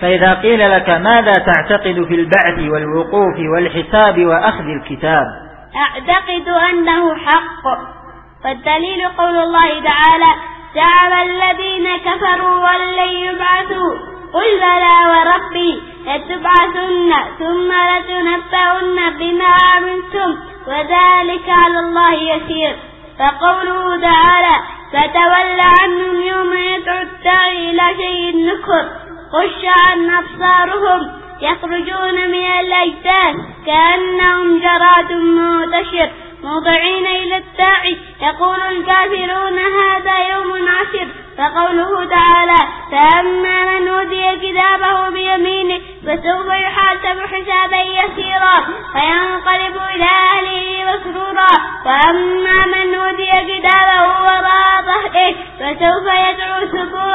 فإذا قيل لك ماذا تعتقد في البعث والوقوف والحساب وأخذ الكتاب؟ أعتقد أنه حق والدليل قول الله تعالى زعم الذين كفروا ولن يبعثوا قل بلى وربي لتبعثن ثم لتنبؤن بما عملتم وذلك على الله يسير. فقوله تعالى فتول عنهم يوم يدعو الداعي إلى شيء نكر. خش عن أبصارهم يخرجون من الأجداث كأنهم جراد منتشر موضعين إلى الداعي يقول الكافرون هذا يوم عسر فقوله تعالى فأما من أوتي كتابه بيمينه فسوف يحاسب حسابا يسيرا فينقلب إلى أهله مسرورا. وأما من أوتي كتابه وراء ظهره فسوف يدعو سبورا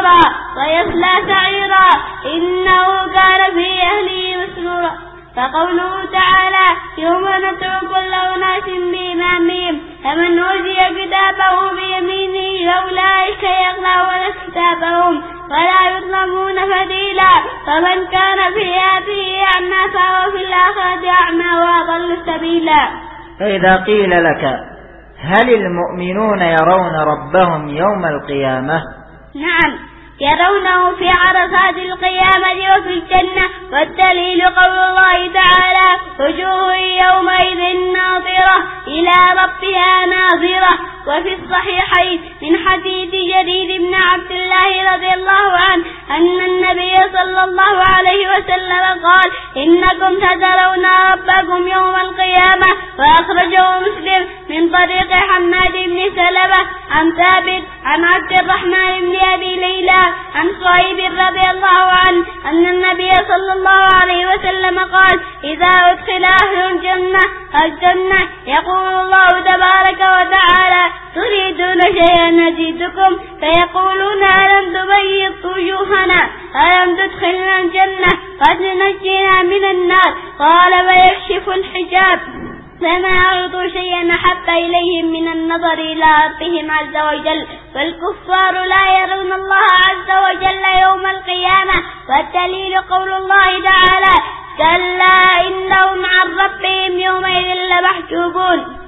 ويصلى سعيرا إنه كان في أهله مسرورا فقوله تعالى يوم ندعو كل أناس بإمامهم فمن أوتي كتابه بيمينه فأولئك يقرأون كتابهم ولا يظلمون فديلا فمن كان في هذه أعمى فهو في الآخرة أعمى وأضل سبيلا. فإذا قيل لك هل المؤمنون يرون ربهم يوم القيامة؟ نعم. يرونه في عرفات القيامة وفي الجنة. والدليل قول الله تعالى وجوه يومئذ ناظرة إلى ربها ناظرة. وفي الصحيحين من حديث جرير بن عبد الله رضي الله إنكم تدرون ربكم يوم القيامة وأخرجه مسلم من طريق حماد بن سلمة عن ثابت عن عبد الرحمن بن أبي ليلى عن صهيب رضي الله عنه أن النبي صلى الله عليه وسلم قال إذا أدخل أهل الجنة الجنة يقول الله تبارك وتعالى تريدون شيئا نزيدكم فيقولون ألم قد نجينا من النار قال ويكشف الحجاب فما أعطوا شيئا أحب إليهم من النظر إلى ربهم عز وجل فالكفار لا يرون الله عز وجل يوم القيامة والدليل قول الله تعالى كلا إنهم عن ربهم يومئذ لمحجوبون